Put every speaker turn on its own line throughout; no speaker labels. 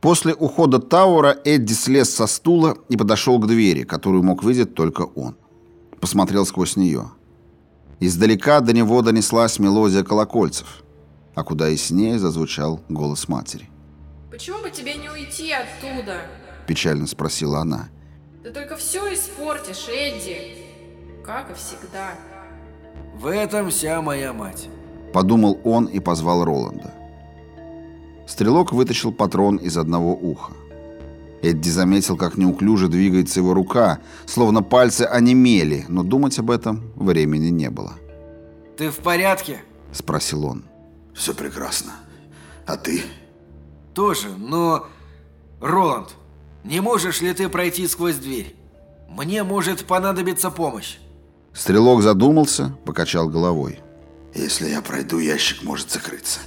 После ухода Таура Эдди слез со стула и подошел к двери, которую мог видеть только он. Посмотрел сквозь нее. Издалека до него донеслась мелодия колокольцев, а куда яснее зазвучал голос матери.
«Почему бы тебе не уйти оттуда?»
– печально спросила она.
«Ты только все испортишь, Эдди, как и всегда».
«В этом вся моя мать», –
подумал он и позвал Роланда. Стрелок вытащил патрон из одного уха. Эдди заметил, как неуклюже двигается его рука, словно пальцы онемели, но думать об этом времени не было.
«Ты в порядке?»
– спросил он.
«Все прекрасно. А ты?»
«Тоже, но... Роланд, не можешь ли ты пройти сквозь дверь? Мне может понадобиться помощь».
Стрелок задумался, покачал головой.
«Если я пройду, ящик может закрыться.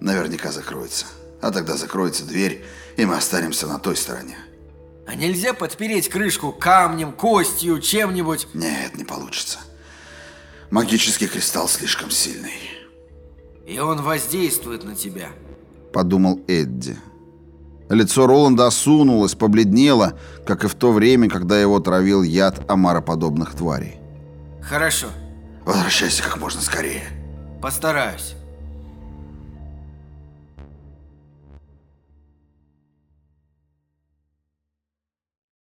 Наверняка закроется. А тогда закроется дверь, и мы останемся на той стороне.
А нельзя подпереть крышку камнем, костью, чем-нибудь?
Нет, не получится. Магический кристалл слишком сильный.
И он воздействует на тебя.
Подумал Эдди. Лицо Роланда осунулось, побледнело, как и в то время, когда его травил яд омароподобных тварей.
Хорошо.
Возвращайся как можно скорее.
Постараюсь.